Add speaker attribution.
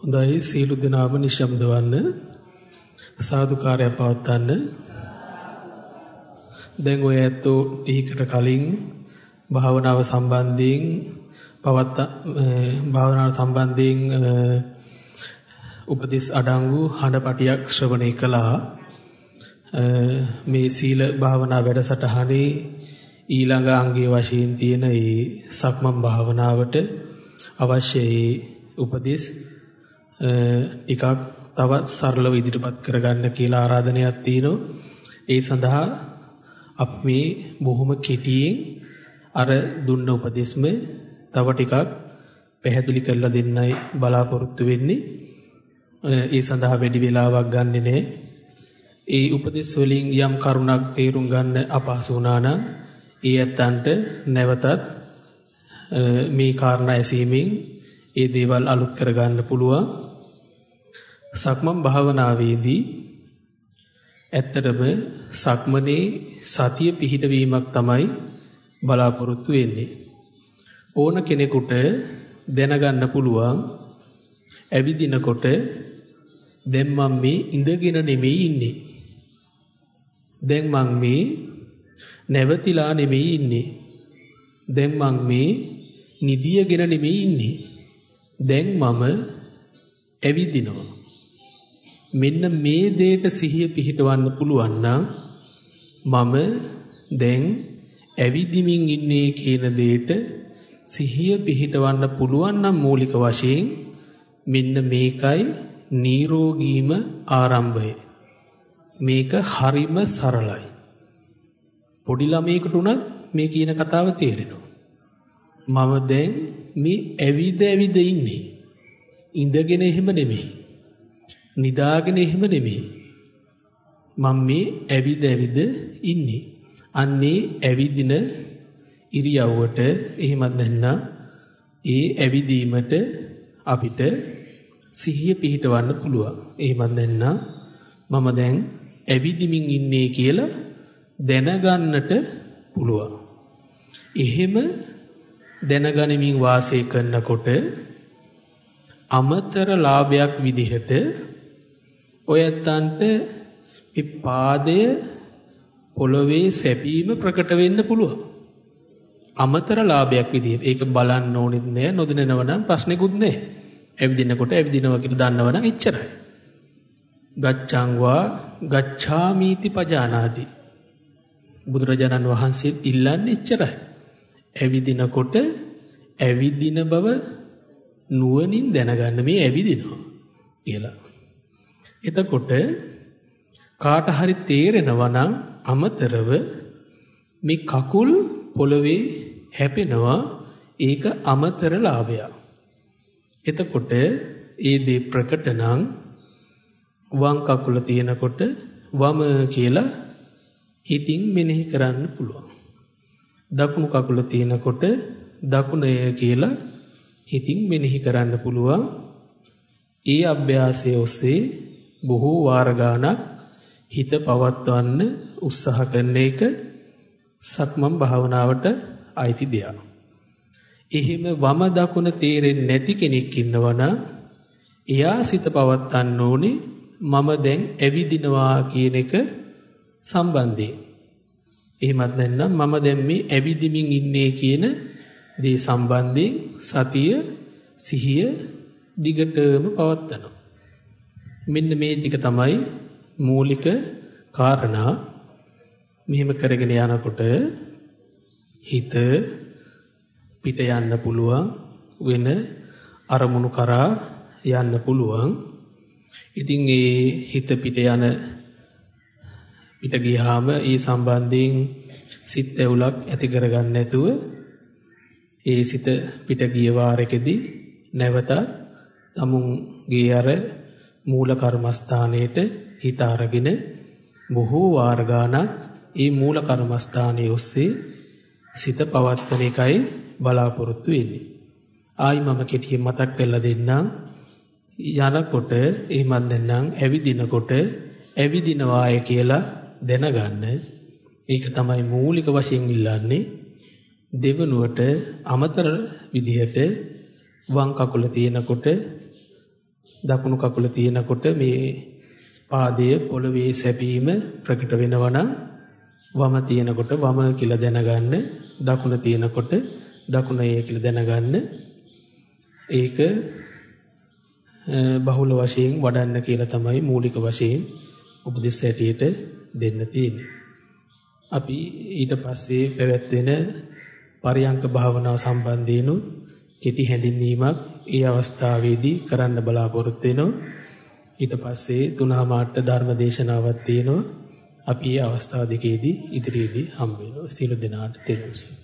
Speaker 1: හොඳයි සීලු දෙනාම නිශ්ශබ්ද වන්න සාදුකාරය පවත්වන්න. දැන් ඔය ඇත්තෝ ටිකට කලින් භාවනාව සම්බන්ධයෙන් පවත් භාවනාව සම්බන්ධයෙන් උපදෙස් අඩංගු හඬපටියක් ශ්‍රවණය කළා. මේ සීල භාවනා වැඩසටහනේ ඊළඟ අංගයේ වශයෙන් තියෙන ඒ සක්මන් භාවනාවට අවශ්‍ය උපදෙස් ටිකක් තවත් සරලව ඉදිරිපත් කරගන්න කියලා ආරාධනයක් තියෙනවා. ඒ සඳහා අපි මේ බොහොම කෙටියෙන් අර දුන්න උපදෙස්ම තව ටිකක් පැහැදිලි කරලා දෙන්නයි බලාපොරොත්තු වෙන්නේ. ඒ සඳහා වැඩි වෙලාවක් ගන්නෙ නෑ. ඒ උපදෙස් වලින් යම් කරුණක් තේරුම් ගන්න අපහසු වුණා නම් ඒ ඇත්තන්ට නැවතත් මේ කාරණා ඇසීමෙන් ඒ දේවල් අලුත් කරගන්න පුළුවන්. සක්මන් භාවනාවේදී ඇත්තටම සක්මනේ සතිය පිහිටවීමක් තමයි බලාපොරොත්තු වෙන්නේ. ඕන කෙනෙකුට දැනගන්න පුළුවන් ඇවිදිනකොට දැන් මම මේ ඉඳගෙන නෙමෙයි ඉන්නේ. දැන් මම මේ නැවතිලා නෙමෙයි ඉන්නේ. දැන් මම මේ නිදියගෙන නෙමෙයි ඉන්නේ. දැන් මම ඇවිදිනවා. මෙන්න මේ දෙයට සිහිය පිහිටවන්න පුළුවන් නම් මම දැන් ඇවිදිමින් ඉන්නේ කියන දෙයට සිහිය පිහිටවන්න පුළුවන් නම් මූලික වශයෙන් මෙන්න මේකයි නිරෝගීම ආරම්භය. මේක හරිම සරලයි. පොඩි ළමයෙකුට උනත් මේ කියන කතාව තේරෙනවා. මම දැන් මේ ඇවිද ඇවිද ඉන්නේ. ඉඳගෙන එහෙම නෙමෙයි. නිදාගෙන එහෙම නෙමෙයි. මම මේ ඇවිද ඇවිද ඉන්නේ. අන්නේ ඇවිදින ඉරියව්වට එහෙමත් නැත්නම් ඒ ඇවිදීමට අපිට සිහිය පිහිටවන්න පුළුවන්. එහෙමත් නැත්නම් මම දැන් ඇවිදිමින් ඉන්නේ කියලා දැනගන්නට පුළුවන්. එහෙම දැනගනිමින් වාසය කරනකොට අමතර ලාභයක් විදිහට ඔය ඇත්තන්ට මේ පාදය පොළවේ සැපීම ප්‍රකට වෙන්න පුළුවන්. අමතර ලාභයක් විදිහට. ඒක බලන්න ඕනෙත් නෑ නොදැනනව නම් ප්‍රශ්නෙකුත් නෑ. ඇවිදිනකොට ඇවිදිනවා කියලා දන්නව නම් එච්චරයි. ගච්ඡං වා ගච්ඡාමීති පජානාති. බුදුරජාණන් වහන්සේත් ඉල්ලන්නේ එච්චරයි. ඇවිදිනකොට ඇවිදින බව නුවණින් දැනගන්න මේ ඇවිදිනවා කියලා. එතකොට කාට හරි තේරෙනවා නම් අමතරව මේ කකුල් පොළවේ හැපෙනවා ඒක අමතර ලාභයක්. එතකොට ඒ දේ ප්‍රකට නම් වම් කකුල තියෙනකොට වම කියලා හිතින් මෙනෙහි කරන්න පුළුවන්. දකුණු කකුල තියෙනකොට දකුණය කියලා හිතින් මෙනෙහි කරන්න පුළුවන්. ඒ අභ්‍යාසය ඔස්සේ බොහෝ වාර ගාණක් හිත පවත්වන්න උත්සාහ කරන එක සක්මන් භාවනාවට අයිති දෙයක්. එහෙම වම දකුණ තේරෙන්නේ නැති කෙනෙක් ඉන්නවනම් එයා සිත පවත්වන්න ඕනේ මම දැන් ඇවිදිනවා කියන එක සම්බන්ධයෙන්. එහෙමත් නැත්නම් මම දැන් මේ ඇවිදිමින් ඉන්නේ කියන දේ සම්බන්ධයෙන් සතිය සිහිය දිගටම පවත්නවා. මෙන්න මේ ටික තමයි මූලික කාරණා. මෙහෙම කරගෙන යනකොට හිත පිට යන්න පුළුවන් වෙන අරමුණු කරා යන්න පුළුවන්. ඉතින් ඒ හිත පිට යන පිට ගියාම ඒ සම්බන්ධයෙන් සිත් ඇවුලක් ඇති කරගන්න නැතුව ඒ සිත පිට ගිය වාරකෙදී නැවත තමුන්ගේ අර මූල කර්මස්ථානයේට හිත අරගෙන බොහෝ වාර ගානක් ඒ මූල කර්මස්ථානයේ ඔස්සේ සිත පවත්වන එකයි බලාපොරොත්තු වෙන්නේ. ආයි මම කෙටියෙන් මතක් කරලා දෙන්නම්. යනකොට එහෙමත් නැත්නම් ඇවිදිනකොට ඇවිදිනවාය කියලා දැනගන්න. ඒක තමයි මූලික වශයෙන් ඉල්ලන්නේ. දෙවනුවට අමතර විදිහට වම් කකුල තියෙනකොට දකුණු කකුල තියෙනකොට මේ පාදය පොළවේ සැපීම ප්‍රකට වෙනවා නම් වම තියෙනකොට වම කියලා දැනගන්න දකුණ තියෙනකොට දකුණේ කියලා දැනගන්න ඒක බහුල වශයෙන් වඩන්න කියලා තමයි මූලික වශයෙන් උපදෙස් ඇටියට දෙන්න තියෙන්නේ. අපි ඊට පස්සේ පැවැත්වෙන පරියංක භාවනාව සම්බන්ධයෙන් කෙටි හැඳින්වීමක් ඒ අවස්ථාවේදී කරන්න බලාපොරොත්තු වෙනවා. ඊට පස්සේ තුනමාට ධර්ම දේශනාවක් තියෙනවා. අපි මේ අවස්ථාව දෙකේදී ඉදිරියේදී හම් වෙනවා. සියලු දෙනාට තෙරුවන් සරණයි.